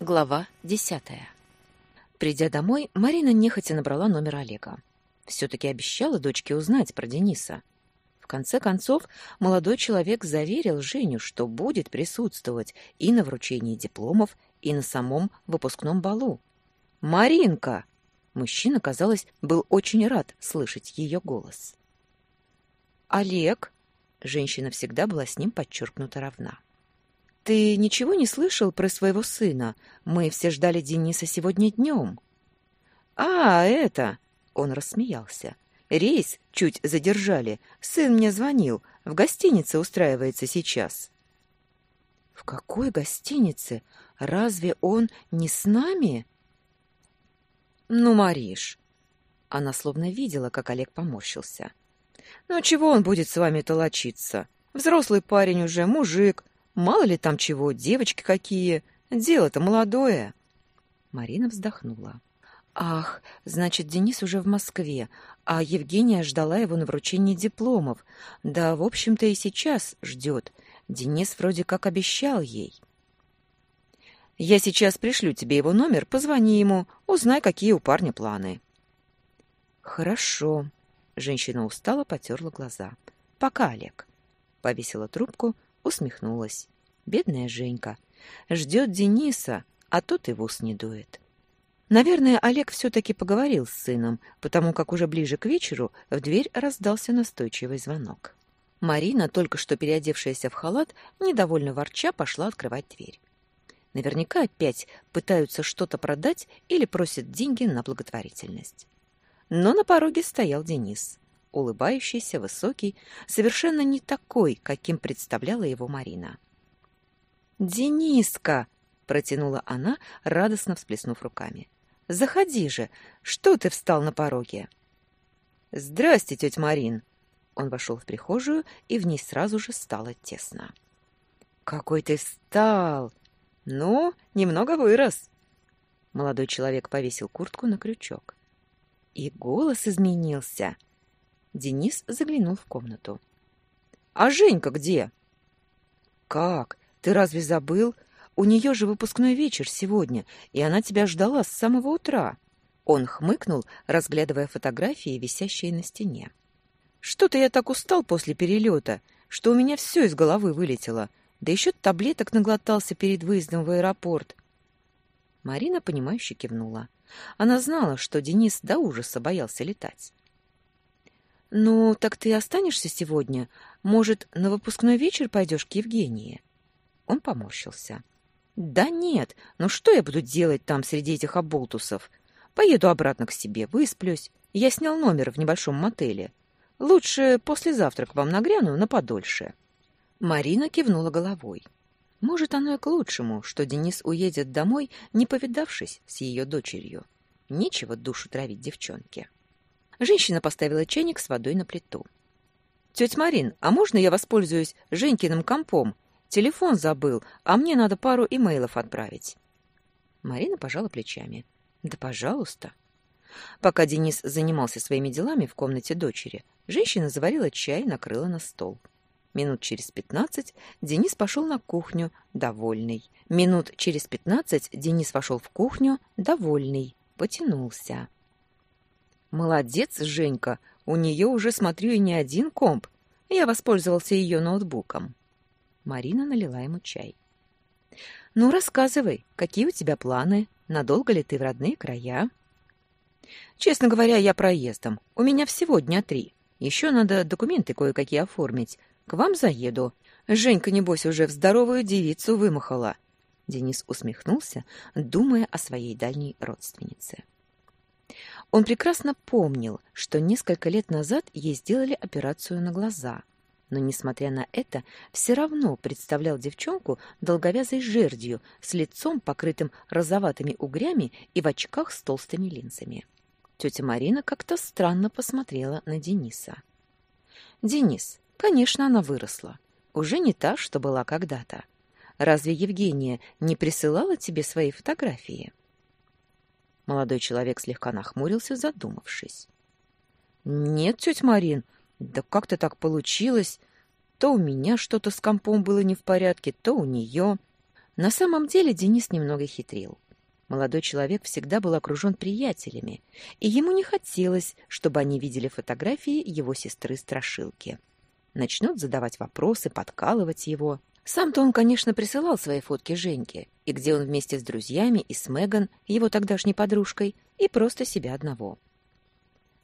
Глава десятая. Придя домой, Марина нехотя набрала номер Олега. Все-таки обещала дочке узнать про Дениса. В конце концов, молодой человек заверил Женю, что будет присутствовать и на вручении дипломов, и на самом выпускном балу. «Маринка!» Мужчина, казалось, был очень рад слышать ее голос. «Олег!» Женщина всегда была с ним подчеркнуто равна. Ты ничего не слышал про своего сына? Мы все ждали Дениса сегодня днем». «А, это...» — он рассмеялся. «Рейс чуть задержали. Сын мне звонил. В гостинице устраивается сейчас». «В какой гостинице? Разве он не с нами?» «Ну, Мариш...» Она словно видела, как Олег поморщился. «Ну, чего он будет с вами толочиться? Взрослый парень уже, мужик, Мало ли там чего, девочки какие. Дело-то молодое. Марина вздохнула. Ах, значит, Денис уже в Москве, а Евгения ждала его на вручении дипломов. Да, в общем-то, и сейчас ждет. Денис вроде как обещал ей. Я сейчас пришлю тебе его номер, позвони ему, узнай, какие у парня планы. Хорошо. Женщина устала, потерла глаза. Пока, Олег. Повесила трубку, усмехнулась. Бедная Женька. Ждет Дениса, а тот и в ус не дует. Наверное, Олег все-таки поговорил с сыном, потому как уже ближе к вечеру в дверь раздался настойчивый звонок. Марина, только что переодевшаяся в халат, недовольно ворча, пошла открывать дверь. Наверняка опять пытаются что-то продать или просят деньги на благотворительность. Но на пороге стоял Денис улыбающийся, высокий, совершенно не такой, каким представляла его Марина. «Дениска!» — протянула она, радостно всплеснув руками. «Заходи же! Что ты встал на пороге?» «Здрасте, тетя Марин!» Он вошел в прихожую, и в ней сразу же стало тесно. «Какой ты стал! Ну, немного вырос!» Молодой человек повесил куртку на крючок. И голос изменился — Денис заглянул в комнату. «А Женька где?» «Как? Ты разве забыл? У нее же выпускной вечер сегодня, и она тебя ждала с самого утра». Он хмыкнул, разглядывая фотографии, висящие на стене. «Что-то я так устал после перелета, что у меня все из головы вылетело, да еще таблеток наглотался перед выездом в аэропорт». Марина, понимающе кивнула. Она знала, что Денис до ужаса боялся летать. «Ну, так ты останешься сегодня? Может, на выпускной вечер пойдешь к Евгении?» Он поморщился. «Да нет, ну что я буду делать там среди этих оболтусов? Поеду обратно к себе, высплюсь. Я снял номер в небольшом мотеле. Лучше послезавтра к вам нагряну на подольше». Марина кивнула головой. Может, оно и к лучшему, что Денис уедет домой, не повидавшись с ее дочерью. Нечего душу травить девчонке. Женщина поставила чайник с водой на плиту. «Тетя Марин, а можно я воспользуюсь Женькиным компом? Телефон забыл, а мне надо пару имейлов отправить». Марина пожала плечами. «Да, пожалуйста». Пока Денис занимался своими делами в комнате дочери, женщина заварила чай и накрыла на стол. Минут через пятнадцать Денис пошел на кухню, довольный. Минут через пятнадцать Денис вошел в кухню, довольный, потянулся. Молодец, Женька. У нее уже, смотрю, и не один комп. Я воспользовался ее ноутбуком. Марина налила ему чай. Ну, рассказывай, какие у тебя планы? Надолго ли ты в родные края? Честно говоря, я проездом. У меня всего дня три. Еще надо документы кое-какие оформить. К вам заеду. Женька, небось, уже в здоровую девицу вымахала. Денис усмехнулся, думая о своей дальней родственнице. Он прекрасно помнил, что несколько лет назад ей сделали операцию на глаза, но, несмотря на это, все равно представлял девчонку долговязой жердью с лицом, покрытым розоватыми угрями и в очках с толстыми линзами. Тетя Марина как-то странно посмотрела на Дениса. «Денис, конечно, она выросла. Уже не та, что была когда-то. Разве Евгения не присылала тебе свои фотографии?» Молодой человек слегка нахмурился, задумавшись. «Нет, тетя Марин, да как-то так получилось. То у меня что-то с компом было не в порядке, то у нее. На самом деле Денис немного хитрил. Молодой человек всегда был окружен приятелями, и ему не хотелось, чтобы они видели фотографии его сестры-страшилки. Начнут задавать вопросы, подкалывать его. Сам-то он, конечно, присылал свои фотки Женьке, и где он вместе с друзьями и с Меган, его тогдашней подружкой, и просто себя одного.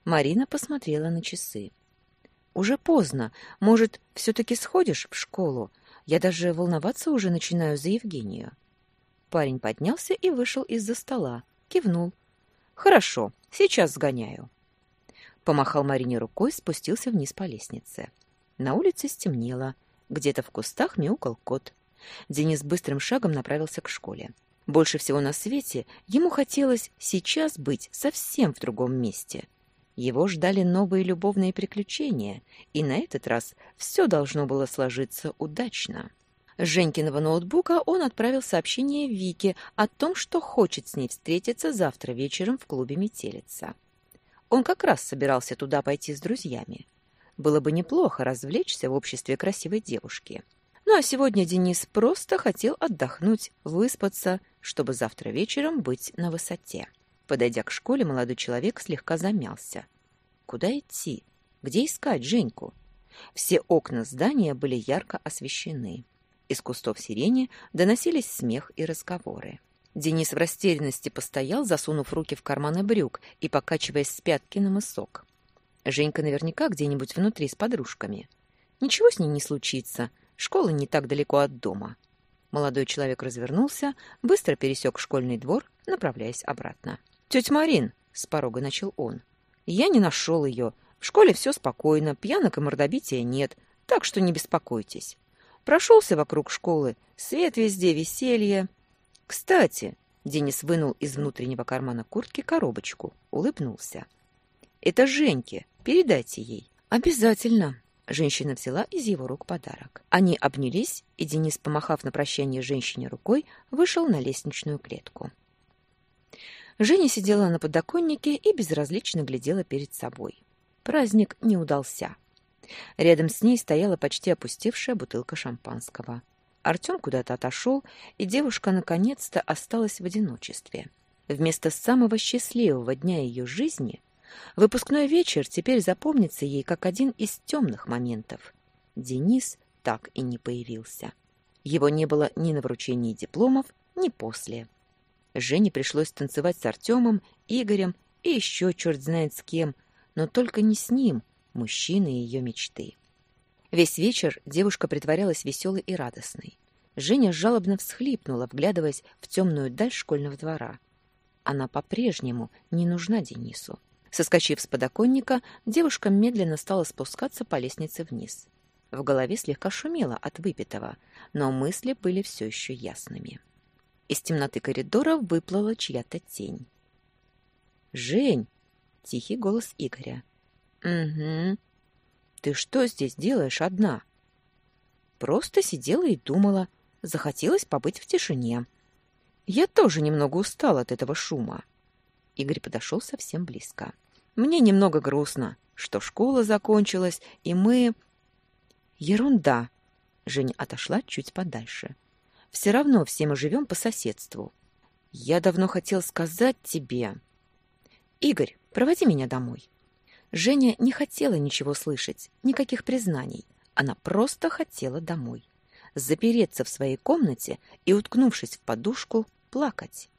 Марина посмотрела на часы. «Уже поздно. Может, все-таки сходишь в школу? Я даже волноваться уже начинаю за Евгению». Парень поднялся и вышел из-за стола. Кивнул. «Хорошо, сейчас сгоняю». Помахал Марине рукой, спустился вниз по лестнице. На улице стемнело. Где-то в кустах мяукал кот. Денис быстрым шагом направился к школе. Больше всего на свете ему хотелось сейчас быть совсем в другом месте. Его ждали новые любовные приключения, и на этот раз все должно было сложиться удачно. С Женькиного ноутбука он отправил сообщение Вике о том, что хочет с ней встретиться завтра вечером в клубе «Метелица». Он как раз собирался туда пойти с друзьями. Было бы неплохо развлечься в обществе красивой девушки. Ну а сегодня Денис просто хотел отдохнуть, выспаться, чтобы завтра вечером быть на высоте. Подойдя к школе, молодой человек слегка замялся. Куда идти? Где искать Женьку? Все окна здания были ярко освещены. Из кустов сирени доносились смех и разговоры. Денис в растерянности постоял, засунув руки в карманы брюк и покачиваясь с пятки на мысок. Женька наверняка где-нибудь внутри с подружками. Ничего с ней не случится, школа не так далеко от дома. Молодой человек развернулся, быстро пересек школьный двор, направляясь обратно. «Тетя Марин!» — с порога начал он. «Я не нашел ее. В школе все спокойно, пьянок и мордобития нет, так что не беспокойтесь. Прошелся вокруг школы, свет везде, веселье. Кстати, Денис вынул из внутреннего кармана куртки коробочку, улыбнулся. Это Женьке, передайте ей. Обязательно. Женщина взяла из его рук подарок. Они обнялись, и Денис, помахав на прощание женщине рукой, вышел на лестничную клетку. Женя сидела на подоконнике и безразлично глядела перед собой. Праздник не удался. Рядом с ней стояла почти опустевшая бутылка шампанского. Артем куда-то отошел, и девушка наконец-то осталась в одиночестве. Вместо самого счастливого дня ее жизни выпускной вечер теперь запомнится ей как один из темных моментов. Денис так и не появился. Его не было ни на вручении дипломов, ни после. Жене пришлось танцевать с Артемом, Игорем и еще черт знает с кем, но только не с ним, мужчины ее мечты. Весь вечер девушка притворялась веселой и радостной. Женя жалобно всхлипнула, вглядываясь в темную даль школьного двора. Она по-прежнему не нужна Денису. Соскочив с подоконника, девушка медленно стала спускаться по лестнице вниз. В голове слегка шумело от выпитого, но мысли были все еще ясными. Из темноты коридора выплыла чья-то тень. «Жень!» — тихий голос Игоря. «Угу. Ты что здесь делаешь одна?» «Просто сидела и думала. Захотелось побыть в тишине. Я тоже немного устал от этого шума». Игорь подошел совсем близко. «Мне немного грустно, что школа закончилась, и мы...» «Ерунда!» Женя отошла чуть подальше. «Все равно все мы живем по соседству. Я давно хотел сказать тебе...» «Игорь, проводи меня домой». Женя не хотела ничего слышать, никаких признаний. Она просто хотела домой. Запереться в своей комнате и, уткнувшись в подушку, плакать.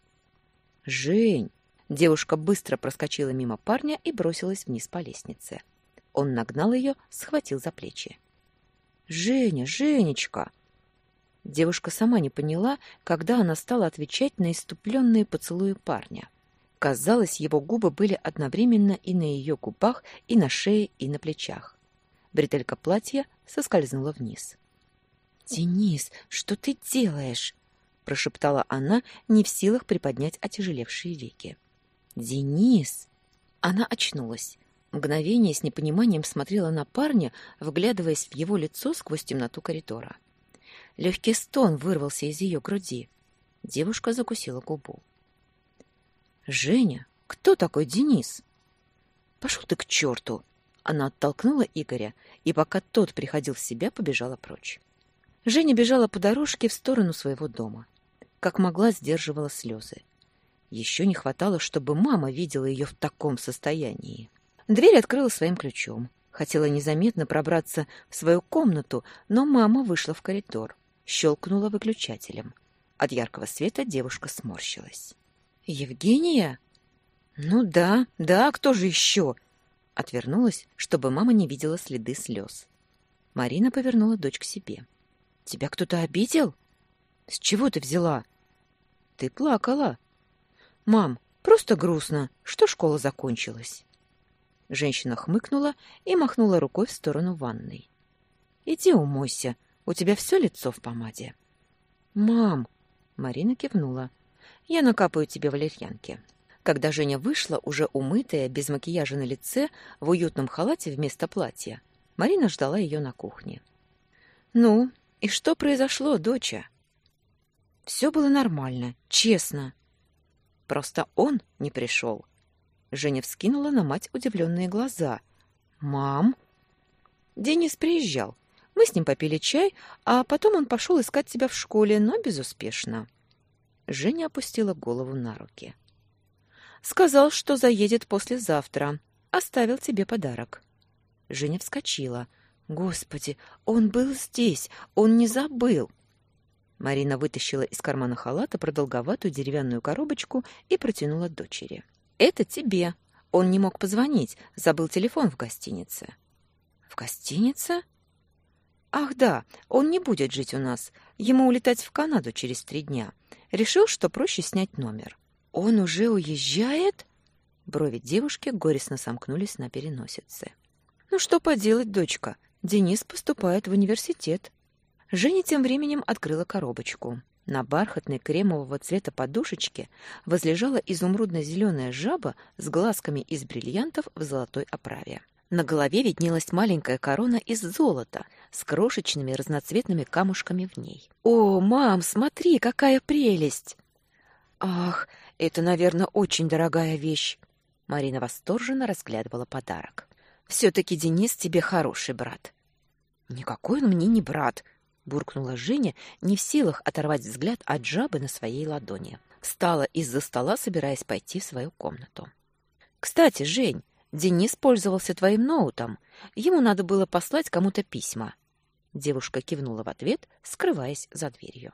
«Жень!» Девушка быстро проскочила мимо парня и бросилась вниз по лестнице. Он нагнал ее, схватил за плечи. «Женя, Женечка!» Девушка сама не поняла, когда она стала отвечать на иступленные поцелуи парня. Казалось, его губы были одновременно и на ее губах, и на шее, и на плечах. Бретелька платья соскользнула вниз. «Денис, что ты делаешь?» — прошептала она, не в силах приподнять отяжелевшие веки. «Денис!» Она очнулась. Мгновение с непониманием смотрела на парня, вглядываясь в его лицо сквозь темноту коридора. Легкий стон вырвался из ее груди. Девушка закусила губу. «Женя, кто такой Денис?» «Пошел ты к черту!» Она оттолкнула Игоря, и пока тот приходил в себя, побежала прочь. Женя бежала по дорожке в сторону своего дома. как могла сдерживала слезы. Еще не хватало, чтобы мама видела ее в таком состоянии. Дверь открыла своим ключом. Хотела незаметно пробраться в свою комнату, но мама вышла в коридор, щелкнула выключателем. От яркого света девушка сморщилась. «Евгения?» «Ну да, да, кто же еще?» Отвернулась, чтобы мама не видела следы слез. Марина повернула дочь к себе. «Тебя кто-то обидел? С чего ты взяла?» «Ты плакала». «Мам, просто грустно, что школа закончилась». Женщина хмыкнула и махнула рукой в сторону ванной. «Иди умойся, у тебя все лицо в помаде». «Мам!» — Марина кивнула. «Я накапаю тебе валерьянки». Когда Женя вышла, уже умытая, без макияжа на лице, в уютном халате вместо платья, Марина ждала ее на кухне. «Ну, и что произошло, доча?» «Все было нормально, честно. Просто он не пришел». Женя вскинула на мать удивленные глаза. «Мам?» Денис приезжал. Мы с ним попили чай, а потом он пошел искать тебя в школе, но безуспешно. Женя опустила голову на руки. «Сказал, что заедет послезавтра. Оставил тебе подарок». Женя вскочила. «Господи, он был здесь! Он не забыл!» Марина вытащила из кармана халата продолговатую деревянную коробочку и протянула дочери. Это тебе. Он не мог позвонить, забыл телефон в гостинице. В гостинице? Ах да, он не будет жить у нас. Ему улетать в Канаду через три дня. Решил, что проще снять номер. Он уже уезжает? Брови девушки горестно сомкнулись на переносице. Ну что поделать, дочка? Денис поступает в университет. Женя тем временем открыла коробочку. На бархатной кремового цвета подушечке возлежала изумрудно-зеленая жаба с глазками из бриллиантов в золотой оправе. На голове виднелась маленькая корона из золота с крошечными разноцветными камушками в ней. «О, мам, смотри, какая прелесть!» «Ах, это, наверное, очень дорогая вещь!» Марина восторженно разглядывала подарок. «Все-таки Денис тебе хороший брат». «Никакой он мне не брат!» Буркнула Женя, не в силах оторвать взгляд от жабы на своей ладони. Встала из-за стола, собираясь пойти в свою комнату. Кстати, Жень, Денис пользовался твоим ноутом. Ему надо было послать кому-то письма. Девушка кивнула в ответ, скрываясь за дверью.